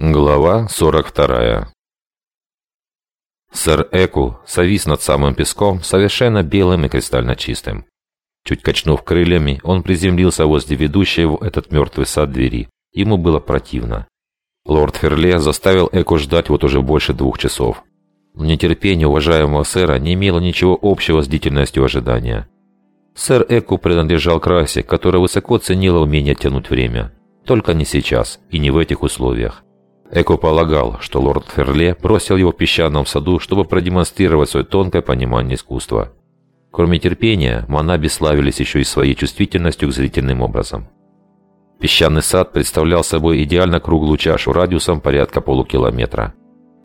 Глава 42 Сэр Эку совис над самым песком, совершенно белым и кристально чистым. Чуть качнув крыльями, он приземлился возле ведущей в этот мертвый сад двери. Ему было противно. Лорд Ферле заставил Эку ждать вот уже больше двух часов. Нетерпение уважаемого сэра не имело ничего общего с длительностью ожидания. Сэр Эку принадлежал к расе, которая высоко ценила умение тянуть время. Только не сейчас и не в этих условиях. Эко полагал, что лорд Ферле бросил его в песчаном саду, чтобы продемонстрировать свое тонкое понимание искусства. Кроме терпения, Манаби славились еще и своей чувствительностью к зрительным образом. Песчаный сад представлял собой идеально круглую чашу радиусом порядка полукилометра.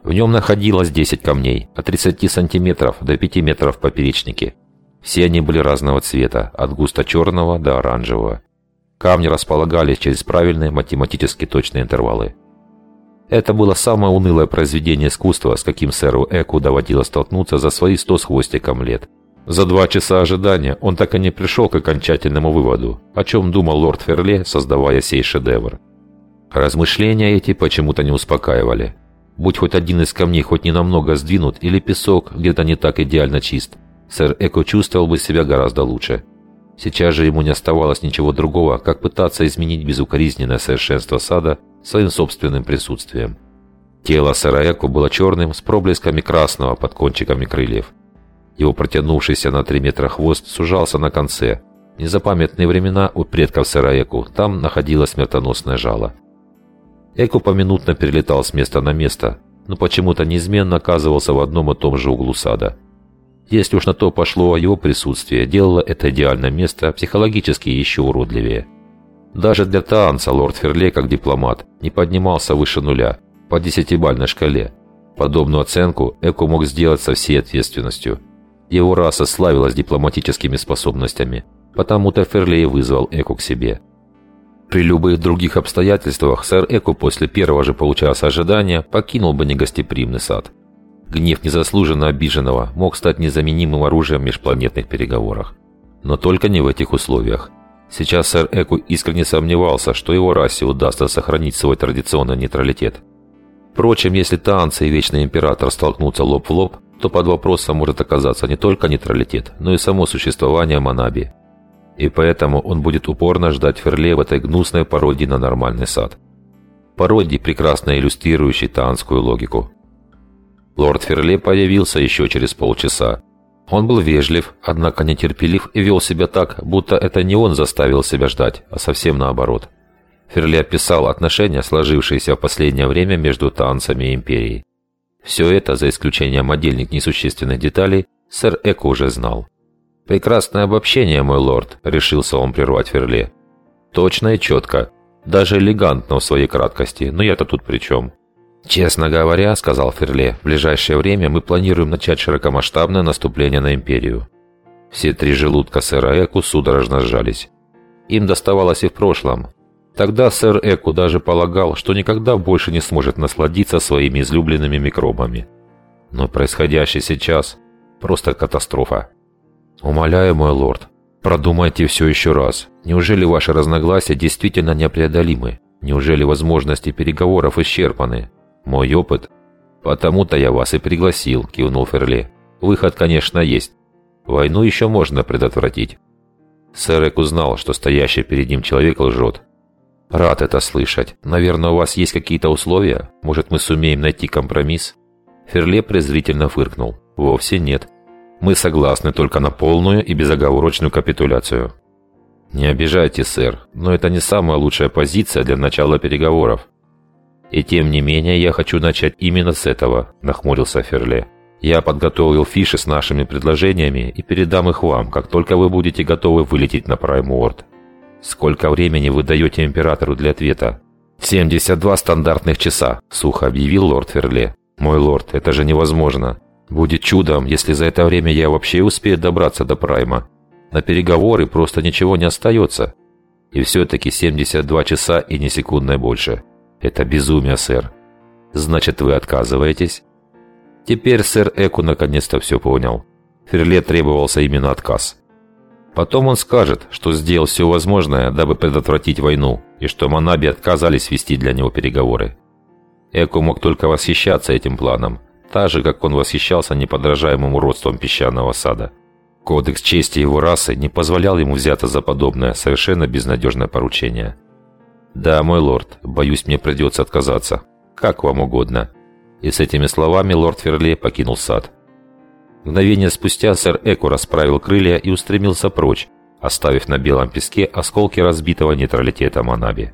В нем находилось 10 камней, от 30 сантиметров до 5 метров в поперечнике. Все они были разного цвета, от густо черного до оранжевого. Камни располагались через правильные математически точные интервалы. Это было самое унылое произведение искусства, с каким сэру Эку доводилось столкнуться за свои сто с хвостиком лет. За два часа ожидания он так и не пришел к окончательному выводу, о чем думал лорд Ферле, создавая сей шедевр. Размышления эти почему-то не успокаивали. Будь хоть один из камней хоть ненамного сдвинут или песок где-то не так идеально чист, сэр Эко чувствовал бы себя гораздо лучше. Сейчас же ему не оставалось ничего другого, как пытаться изменить безукоризненное совершенство сада своим собственным присутствием. Тело Сараэку было черным с проблесками красного под кончиками крыльев. Его протянувшийся на три метра хвост сужался на конце. В незапамятные времена у предков Сараэку там находилось смертоносное жало. Эку поминутно перелетал с места на место, но почему-то неизменно оказывался в одном и том же углу сада. Если уж на то пошло, его присутствие делало это идеальное место психологически еще уродливее. Даже для Таанца лорд Ферле, как дипломат, не поднимался выше нуля по десятибальной шкале. Подобную оценку Эко мог сделать со всей ответственностью. Его раса славилась дипломатическими способностями, потому-то Ферле и вызвал Эко к себе. При любых других обстоятельствах сэр Эко после первого же получаса ожидания покинул бы негостеприимный сад. Гнев незаслуженно обиженного мог стать незаменимым оружием в межпланетных переговорах. Но только не в этих условиях – Сейчас сэр Эку искренне сомневался, что его расе удастся сохранить свой традиционный нейтралитет. Впрочем, если танцы и Вечный Император столкнутся лоб в лоб, то под вопросом может оказаться не только нейтралитет, но и само существование Манаби. И поэтому он будет упорно ждать Ферле в этой гнусной пародии на нормальный сад. Пародии, прекрасно иллюстрирующей таанскую логику. Лорд Ферле появился еще через полчаса, он был вежлив, однако нетерпелив и вел себя так, будто это не он заставил себя ждать, а совсем наоборот. Ферли описал отношения, сложившиеся в последнее время между танцами и империей. Все это, за исключением отдельных несущественных деталей, сэр Эко уже знал. «Прекрасное обобщение, мой лорд», — решился он прервать Ферле. «Точно и четко. Даже элегантно в своей краткости, но я-то тут при чем?» «Честно говоря, — сказал Ферле, — в ближайшее время мы планируем начать широкомасштабное наступление на Империю». Все три желудка сэра Эку судорожно сжались. Им доставалось и в прошлом. Тогда сэр Эку даже полагал, что никогда больше не сможет насладиться своими излюбленными микробами. Но происходящее сейчас – просто катастрофа. «Умоляю, мой лорд, продумайте все еще раз. Неужели ваши разногласия действительно непреодолимы? Неужели возможности переговоров исчерпаны?» «Мой опыт?» «Потому-то я вас и пригласил», – кивнул Ферле. «Выход, конечно, есть. Войну еще можно предотвратить». Сэр Эк узнал, что стоящий перед ним человек лжет. «Рад это слышать. Наверное, у вас есть какие-то условия? Может, мы сумеем найти компромисс?» Ферле презрительно фыркнул. «Вовсе нет. Мы согласны только на полную и безоговорочную капитуляцию». «Не обижайте, сэр, но это не самая лучшая позиция для начала переговоров. «И тем не менее я хочу начать именно с этого», – нахмурился Ферле. «Я подготовил фиши с нашими предложениями и передам их вам, как только вы будете готовы вылететь на Прайм-Уорд. Сколько времени вы даете Императору для ответа?» «72 стандартных часа», – сухо объявил лорд Ферле. «Мой лорд, это же невозможно. Будет чудом, если за это время я вообще успею добраться до Прайма. На переговоры просто ничего не остается. И все-таки 72 часа и ни секундной больше». «Это безумие, сэр». «Значит, вы отказываетесь?» Теперь сэр Эку наконец-то все понял. Ферле требовался именно отказ. Потом он скажет, что сделал все возможное, дабы предотвратить войну, и что Манаби отказались вести для него переговоры. Эко мог только восхищаться этим планом, так же, как он восхищался неподражаемым уродством песчаного сада. Кодекс чести его расы не позволял ему взяться за подобное совершенно безнадежное поручение. «Да, мой лорд, боюсь, мне придется отказаться. Как вам угодно». И с этими словами лорд Ферле покинул сад. Мгновение спустя сэр Эко расправил крылья и устремился прочь, оставив на белом песке осколки разбитого нейтралитета Манаби.